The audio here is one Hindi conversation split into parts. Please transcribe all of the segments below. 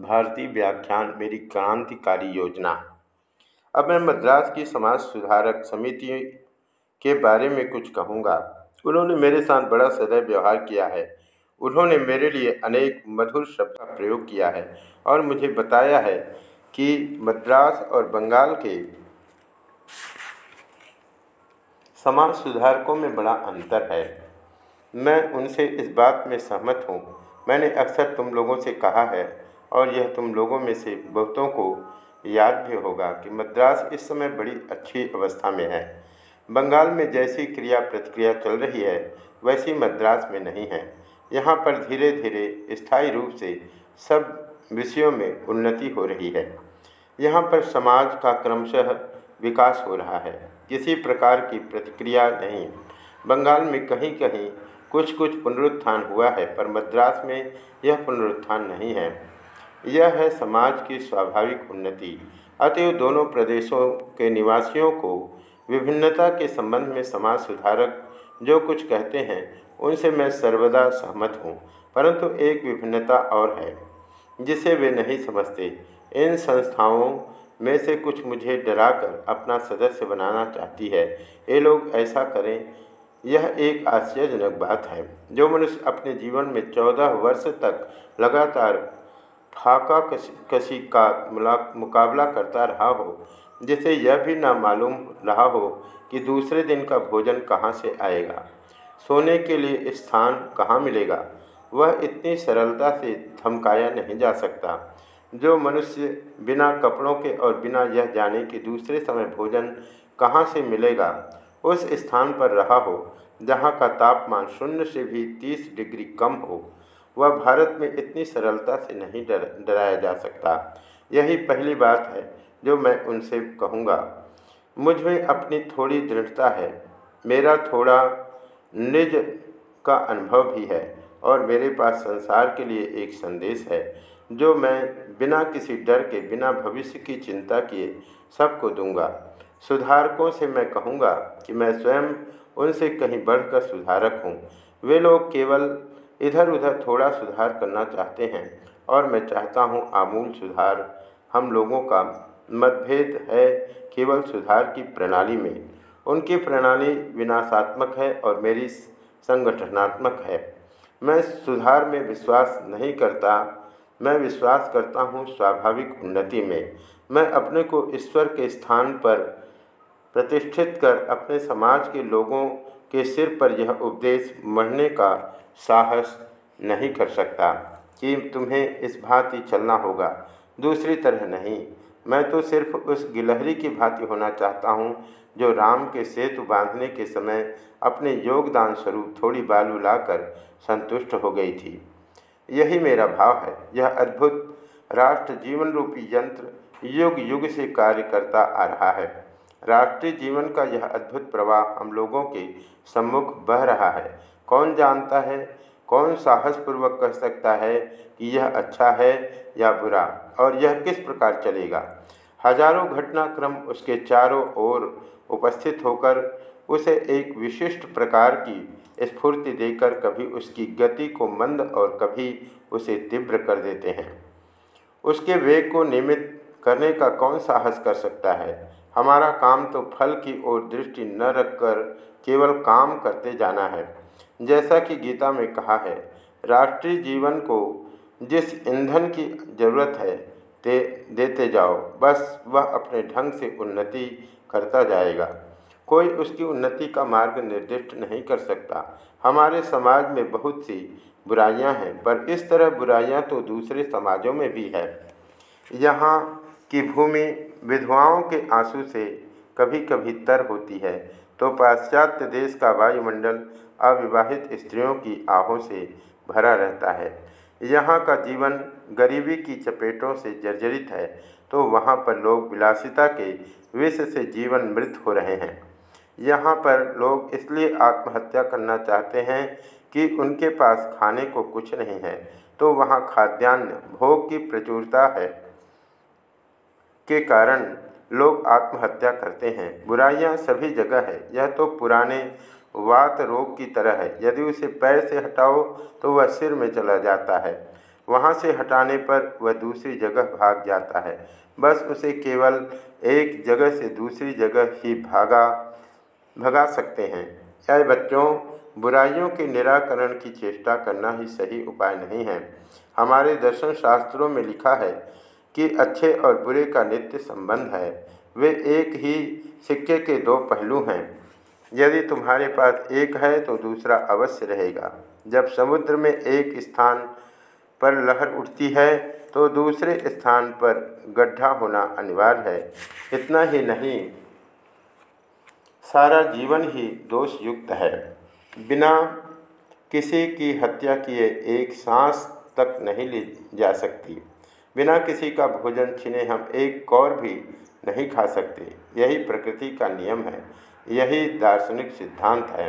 भारतीय व्याख्यान मेरी क्रांतिकारी योजना। अब मैं मद्रास की समाज सुधारक समिति के बारे में कुछ कहूँगा। उन्होंने मेरे साथ बड़ा सदैव व्यवहार किया है। उन्होंने मेरे लिए अनेक मधुर शब्द का प्रयोग किया है और मुझे बताया है कि मद्रास और बंगाल के समाज सुधारकों में बड़ा अंतर है। मैं उनसे इस बात में सहमत हूँ। मैंने अक्सर तुम लोगों से कहा है और यह तुम लोगों में से बहुतों को याद भी होगा कि मद्रास इस समय बड़ी अच्छी अवस्था में है। बंगाल में जैसी क्रिया प्रतिक्रिया चल रही है, वैसी मद्रास में नहीं है। यहाँ पर धीरे धीरे स्थायी रूप से सब विषयों में उन्नति हो रही है। यहाँ पर समाज का क्रमशः विकास हो रहा है। किसी प्रकार की प्रतिक्रिया नहीं। बंगाल में कहीं कहीं कुछ कुछ पुनरुत्थान हुआ है, पर मद्रास में यह पुनरुत्थान नहीं है। यह है समाज की स्वाभाविक उन्नति। अतएव दोनों प्रदेशों के निवासियों को विभिन्नता के संबंध में समाज सुधारक जो कुछ कहते हैं, उनसे मैं सर्वदा सहमत हूँ, परंतु एक विभिन्नता और है, जिसे वे नहीं समझते। इन संस्थाओं में से कुछ मुझे डराकर अपना सदस्य बनाना चाहती है। ये लोग ऐसा करें, यह एक आश्चर्यजनक बात है, जो मनुष्य अपने जीवन में चौदह वर्ष तक लगातार फाका कशी का मुकाबला करता रहा हो, जिसे यह भी ना मालूम रहा हो कि दूसरे दिन का भोजन कहाँ से आएगा। सोने के लिए स्थान कहाँ मिलेगा? वह इतनी सरलता से धमकाया नहीं जा सकता। जो मनुष्य बिना कपड़ों के और बिना यह जाने कि दूसरे समय भोजन कहाँ से मिलेगा, उस स्थान पर रहा हो, जहाँ का तापमान शून्य से भी तीस डिग्री कम हो। वह भारत में इतनी सरलता से नहीं डर, डराया जा सकता। यही पहली बात है जो मैं उनसे कहूँगा। मुझमें अपनी थोड़ी दृढ़ता है। मेरा थोड़ा निज का अनुभव भी है और मेरे पास संसार के लिए एक संदेश है, जो मैं बिना किसी डर के, बिना भविष्य की चिंता किए सबको दूँगा। सुधारकों से मैं कहूँगा कि मैं स्वयं उनसे कहीं बढ़कर सुधारक हूँ। वे लोग केवल इधर उधर थोड़ा सुधार करना चाहते हैं, और मैं चाहता हूँ आमूल सुधार। हम लोगों का मतभेद है केवल सुधार की प्रणाली में। उनकी प्रणाली विनाशात्मक है और मेरी संगठनात्मक है। मैं सुधार में विश्वास नहीं करता। मैं विश्वास करता हूँ स्वाभाविक उन्नति में। मैं अपने को ईश्वर के स्थान पर प्रतिष्ठित कर अपने समाज के लोगों के सिर पर यह उपदेश मढ़ने का साहस नहीं कर सकता कि तुम्हें इस भांति चलना होगा। दूसरी तरह नहीं, मैं तो सिर्फ़ उस गिलहरी की भांति होना चाहता हूँ जो राम के सेतु बांधने के समय अपने योगदान स्वरूप थोड़ी बालू लाकर संतुष्ट हो गई थी। यही मेरा भाव है। यह अद्भुत राष्ट्र जीवन रूपी यंत्र युग युग से कार्य करता आ रहा है। राष्ट्रीय जीवन का यह अद्भुत प्रवाह हम लोगों के सम्मुख बह रहा है। कौन जानता है, कौन साहसपूर्वक कह सकता है कि यह अच्छा है या बुरा, और यह किस प्रकार चलेगा? हज़ारों घटनाक्रम उसके चारों ओर उपस्थित होकर उसे एक विशिष्ट प्रकार की स्फूर्ति देकर कभी उसकी गति को मंद और कभी उसे तीव्र कर देते हैं। उसके वेग को नियमित करने का कौन साहस कर सकता है? हमारा काम तो फल की ओर दृष्टि न रखकर केवल काम करते जाना है। जैसा कि गीता में कहा है, राष्ट्रीय जीवन को जिस ईंधन की ज़रूरत है, ते, देते जाओ। बस वह अपने ढंग से उन्नति करता जाएगा। कोई उसकी उन्नति का मार्ग निर्दिष्ट नहीं कर सकता। हमारे समाज में बहुत सी बुराइयाँ हैं, पर इस तरह बुराइयाँ तो दूसरे समाजों में भी है। यहाँ की भूमि विधवाओं के आँसू से कभी कभी तर होती है तो पाश्चात्य देश का वायुमंडल अविवाहित स्त्रियों की आहों से भरा रहता है। यहाँ का जीवन गरीबी की चपेटों से जर्जरित है तो वहाँ पर लोग विलासिता के विष से जीवन मृत हो रहे हैं। यहाँ पर लोग इसलिए आत्महत्या करना चाहते हैं कि उनके पास खाने को कुछ नहीं है तो वहाँ खाद्यान्न, भोग की प्रचुरता है। के कारण लोग आत्महत्या करते हैं। बुराइयाँ सभी जगह है। यह तो पुराने वात रोग की तरह है। यदि उसे पैर से हटाओ तो वह सिर में चला जाता है। वहाँ से हटाने पर वह दूसरी जगह भाग जाता है। बस उसे केवल एक जगह से दूसरी जगह ही भागा, भगा सकते हैं। चाहे बच्चों, बुराइयों के निराकरण की चेष्टा करना ही सही उपाय नहीं है। हमारे दर्शन शास्त्रों में लिखा है कि अच्छे और बुरे का नित्य संबंध है। वे एक ही सिक्के के दो पहलू हैं। यदि तुम्हारे पास एक है तो दूसरा अवश्य रहेगा। जब समुद्र में एक स्थान पर लहर उठती है तो दूसरे स्थान पर गड्ढा होना अनिवार्य है। इतना ही नहीं, सारा जीवन ही दोष युक्त है। बिना किसी की हत्या किए एक सांस तक नहीं ली जा सकती। बिना किसी का भोजन छीने हम एक कौर भी नहीं खा सकते। यही प्रकृति का नियम है। यही दार्शनिक सिद्धांत है।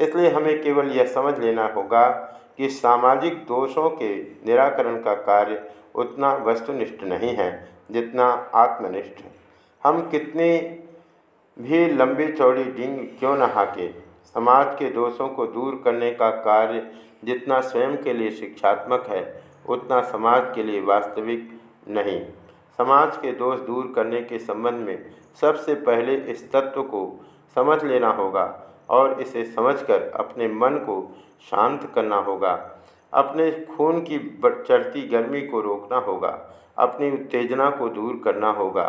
इसलिए हमें केवल यह समझ लेना होगा कि सामाजिक दोषों के निराकरण का कार्य उतना वस्तुनिष्ठ नहीं है, जितना आत्मनिष्ठ हम कितनी भी लंबी चौड़ी डींग क्यों न हाके, समाज के दोषों को दूर करने का कार्य जितना स्वयं के लिए शिक्षात्मक है उतना समाज के लिए वास्तविक नहीं। समाज के दोष दूर करने के संबंध में सबसे पहले इस तत्व को समझ लेना होगा और इसे समझकर अपने मन को शांत करना होगा। अपने खून की चढ़ती गर्मी को रोकना होगा। अपनी उत्तेजना को दूर करना होगा।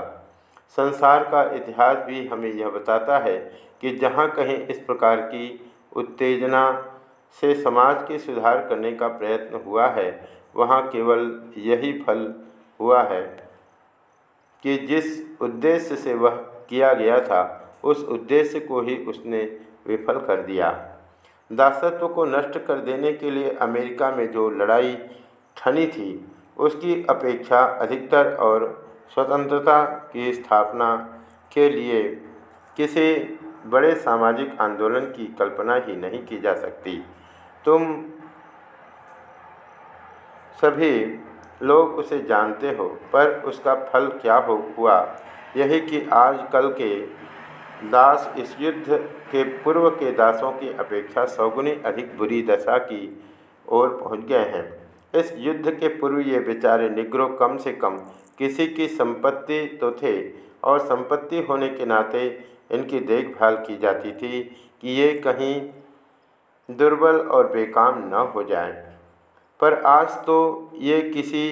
संसार का इतिहास भी हमें यह बताता है कि जहाँ कहीं इस प्रकार की उत्तेजना से समाज के सुधार करने का प्रयत्न हुआ है वहाँ केवल यही फल हुआ है कि जिस उद्देश्य से वह किया गया था, उस उद्देश्य को ही उसने विफल कर दिया। दासत्व को नष्ट कर देने के लिए अमेरिका में जो लड़ाई ठनी थी, उसकी अपेक्षा अधिकतर और स्वतंत्रता की स्थापना के लिए किसी बड़े सामाजिक आंदोलन की कल्पना ही नहीं की जा सकती। तुम सभी लोग उसे जानते हो, पर उसका फल क्या हो, हुआ यही कि आज कल के दास इस युद्ध के पूर्व के दासों की अपेक्षा सौगुनी अधिक बुरी दशा की ओर पहुँच गए हैं इस युद्ध के पूर्व ये बेचारे निग्रो कम से कम किसी की संपत्ति तो थे, और संपत्ति होने के नाते इनकी देखभाल की जाती थी कि ये कहीं दुर्बल और बेकाम न हो जाएँ। पर आज तो ये किसी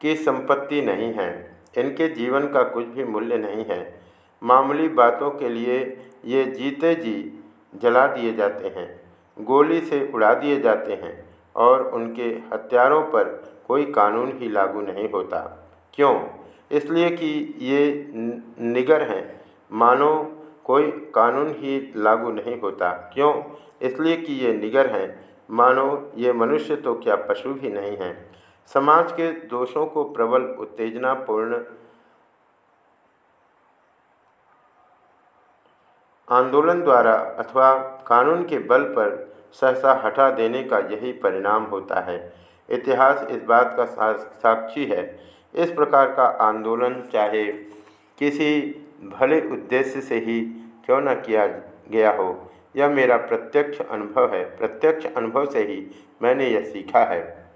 की संपत्ति नहीं है। इनके जीवन का कुछ भी मूल्य नहीं है। मामूली बातों के लिए ये जीते जी जला दिए जाते हैं, गोली से उड़ा दिए जाते हैं और उनके हत्यारों पर कोई कानून ही लागू नहीं होता। क्यों? इसलिए कि ये निगर हैं। मानो कोई कानून ही लागू नहीं होता। क्यों? इसलिए कि ये निगर हैं। मानो ये मनुष्य तो क्या पशु भी नहीं हैं। समाज के दोषों को प्रबल, उत्तेजनापूर्ण आंदोलन द्वारा अथवा कानून के बल पर सहसा हटा देने का यही परिणाम होता है। इतिहास इस बात का साक्षी है। इस प्रकार का आंदोलन चाहे किसी भले उद्देश्य से ही क्यों न किया गया हो यह मेरा प्रत्यक्ष अनुभव है। प्रत्यक्ष अनुभव से ही मैंने यह सीखा है।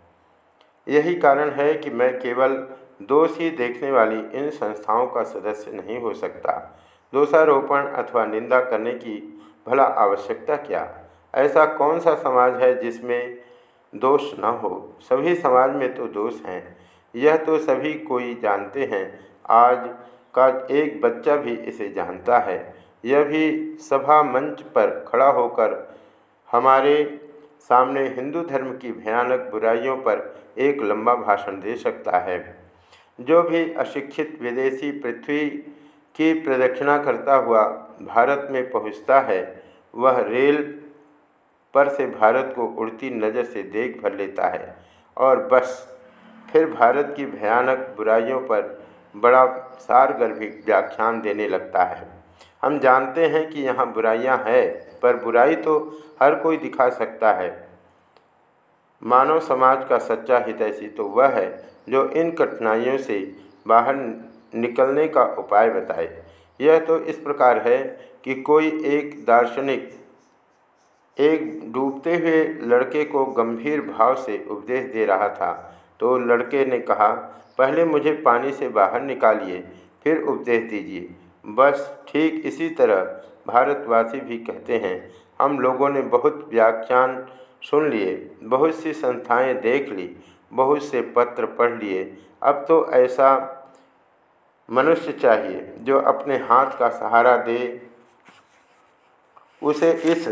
यही कारण है कि मैं केवल दोष ही देखने वाली इन संस्थाओं का सदस्य नहीं हो सकता। दोषारोपण अथवा निंदा करने की भला आवश्यकता क्या? ऐसा कौन सा समाज है जिसमें दोष न हो? सभी समाज में तो दोष हैं। यह तो सभी कोई जानते हैं। आज का एक बच्चा भी इसे जानता है। यह भी सभा मंच पर खड़ा होकर हमारे सामने हिंदू धर्म की भयानक बुराइयों पर एक लंबा भाषण दे सकता है। जो भी अशिक्षित विदेशी पृथ्वी की प्रदक्षिणा करता हुआ भारत में पहुँचता है, वह रेल पर से भारत को उड़ती नज़र से देख भर लेता है और बस फिर भारत की भयानक बुराइयों पर बड़ा सारगर्भिक व्याख्यान देने लगता है। हम जानते हैं कि यहाँ बुराइयाँ हैं, पर बुराई तो हर कोई दिखा सकता है। मानव समाज का सच्चा हितैषी तो वह है, जो इन कठिनाइयों से बाहर निकलने का उपाय बताए। यह तो इस प्रकार है कि कोई एक दार्शनिक एक डूबते हुए लड़के को गंभीर भाव से उपदेश दे रहा था तो लड़के ने कहा, पहले मुझे पानी से बाहर निकालिए, फिर उपदेश दीजिए। बस ठीक इसी तरह भारतवासी भी कहते हैं। हम लोगों ने बहुत व्याख्यान सुन लिए, बहुत सी संस्थाएँ देख ली, बहुत से पत्र पढ़ लिए। अब तो ऐसा मनुष्य चाहिए जो अपने हाथ का सहारा दे, उसे इस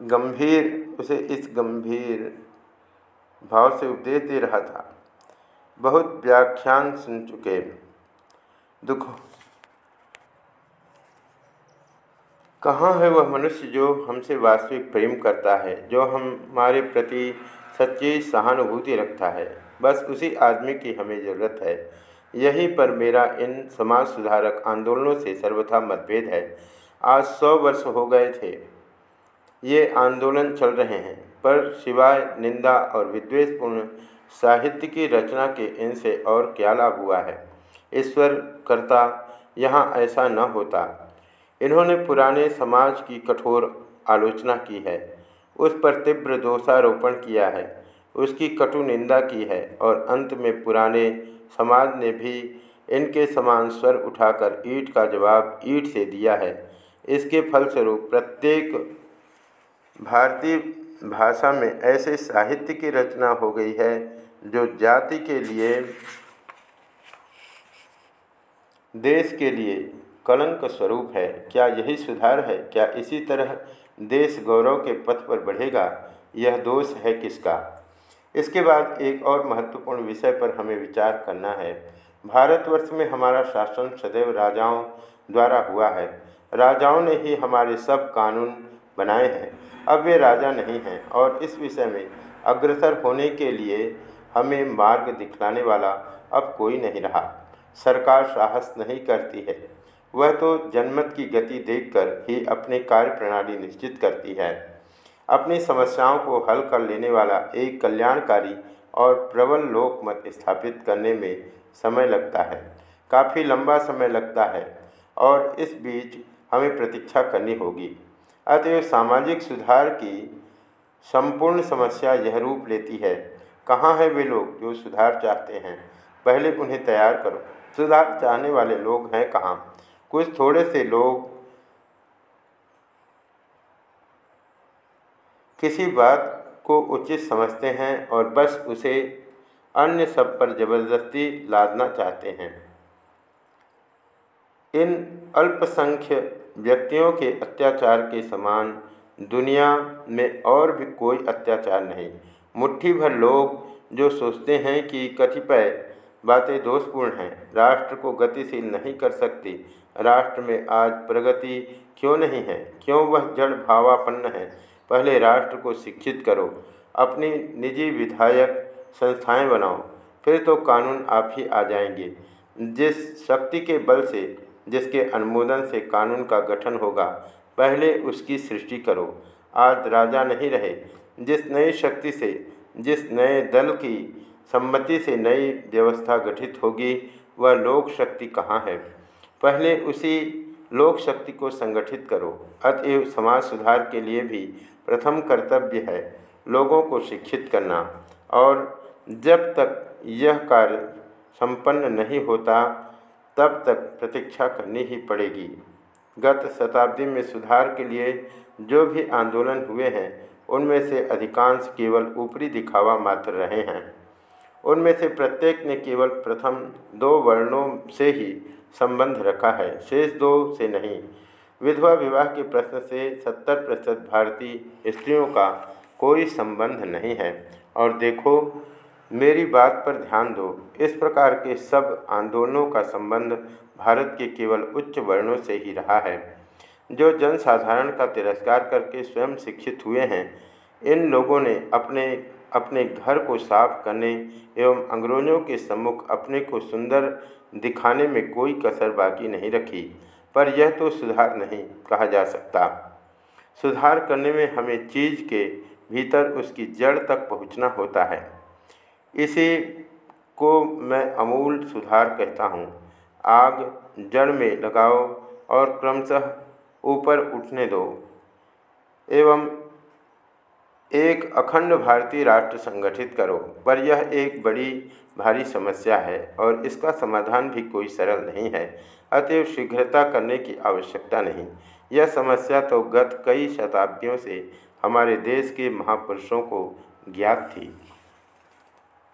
गंभीर, उसे इस गंभीर भाव से उपदेश दे रहा था। बहुत व्याख्यान सुन चुके। दुख। कहाँ है वह मनुष्य जो हमसे वास्तविक प्रेम करता है, जो हमारे प्रति सच्ची सहानुभूति रखता है? बस उसी आदमी की हमें ज़रूरत है। यहीं पर मेरा इन समाज सुधारक आंदोलनों से सर्वथा मतभेद है। आज सौ वर्ष हो गए थे। ये आंदोलन चल रहे हैं, पर सिवाय निंदा और विद्वेषपूर्ण साहित्य की रचना के इनसे और क्या लाभ हुआ है? ईश्वर करता, यहाँ ऐसा न होता। इन्होंने पुराने समाज की कठोर आलोचना की है। उस पर तीव्र दोषारोपण किया है। उसकी कटु निंदा की है और अंत में पुराने समाज ने भी इनके समान स्वर उठाकर ईट का जवाब ईट से दिया है। इसके फलस्वरूप प्रत्येक भारतीय भाषा में ऐसे साहित्य की रचना हो गई है जो जाति के लिए, देश के लिए कलंक स्वरूप है। क्या यही सुधार है? क्या इसी तरह देश गौरव के पथ पर बढ़ेगा? यह दोष है किसका? इसके बाद एक और महत्वपूर्ण विषय पर हमें विचार करना है। भारतवर्ष में हमारा शासन सदैव राजाओं द्वारा हुआ है। राजाओं ने ही हमारे सब कानून बनाए हैं। अब वे राजा नहीं हैं और इस विषय में अग्रसर होने के लिए हमें मार्ग दिखलाने वाला अब कोई नहीं रहा। सरकार साहस नहीं करती है। वह तो जनमत की गति देखकर ही अपनी कार्य प्रणाली निश्चित करती है। अपनी समस्याओं को हल कर लेने वाला एक कल्याणकारी और प्रबल लोकमत स्थापित करने में समय लगता है। काफ़ी लंबा समय लगता है और इस बीच हमें प्रतीक्षा करनी होगी। अतएव सामाजिक सुधार की संपूर्ण समस्या यह रूप लेती है। कहाँ हैं वे लोग जो सुधार चाहते हैं? पहले उन्हें तैयार करो। सुधार चाहने वाले लोग हैं कहाँ? कुछ थोड़े से लोग किसी बात को उचित समझते हैं और बस उसे अन्य सब पर ज़बरदस्ती लादना चाहते हैं। इन अल्पसंख्य व्यक्तियों के अत्याचार के समान दुनिया में और भी कोई अत्याचार नहीं। मुट्ठी भर लोग जो सोचते हैं कि कतिपय बातें दोषपूर्ण हैं, राष्ट्र को गतिशील नहीं कर सकती। राष्ट्र में आज प्रगति क्यों नहीं है? क्यों वह जड़ भावापन्न है? पहले राष्ट्र को शिक्षित करो, अपनी निजी विधायक संस्थाएँ बनाओ, फिर तो कानून आप ही आ जाएँगे। जिस शक्ति के बल से जिसके अनुमोदन से कानून का गठन होगा, पहले उसकी सृष्टि करो। आज राजा नहीं रहे। जिस नई शक्ति से, जिस नए दल की सम्मति से नई व्यवस्था गठित होगी, वह लोक शक्ति कहाँ है? पहले उसी लोक शक्ति को संगठित करो। अतएव समाज सुधार के लिए भी प्रथम कर्तव्य है लोगों को शिक्षित करना। और जब तक यह कार्य संपन्न नहीं होता तब तक प्रतीक्षा करनी ही पड़ेगी। गत शताब्दी में सुधार के लिए जो भी आंदोलन हुए हैं, उनमें से अधिकांश केवल ऊपरी दिखावा मात्र रहे हैं। उनमें से प्रत्येक ने केवल प्रथम दो वर्णों से ही संबंध रखा है, शेष दो से नहीं। विधवा विवाह के प्रश्न से सत्तर प्रतिशत भारतीय स्त्रियों का कोई संबंध नहीं है। और देखो मेरी बात पर ध्यान दो। इस प्रकार के सब आंदोलनों का संबंध भारत के केवल उच्च वर्णों से ही रहा है। जो जनसाधारण का तिरस्कार करके स्वयं शिक्षित हुए हैं, इन लोगों ने अपने अपने घर को साफ़ करने एवं अंग्रेज़ों के सम्मुख अपने को सुंदर दिखाने में कोई कसर बाकी नहीं रखी। पर यह तो सुधार नहीं कहा जा सकता। सुधार करने में हमें चीज़ के भीतर उसकी जड़ तक पहुँचना होता है। इसी को मैं अमूल सुधार कहता हूँ। आग, जड़ में लगाओ और क्रमशः ऊपर उठने दो। एवं एक अखंड भारतीय राष्ट्र संगठित करो, पर यह एक बड़ी भारी समस्या है और इसका समाधान भी कोई सरल नहीं है। अतएव शीघ्रता करने की आवश्यकता नहीं। यह समस्या तो गत कई शताब्दियों से हमारे देश के महापुरुषों को ज्ञात थी।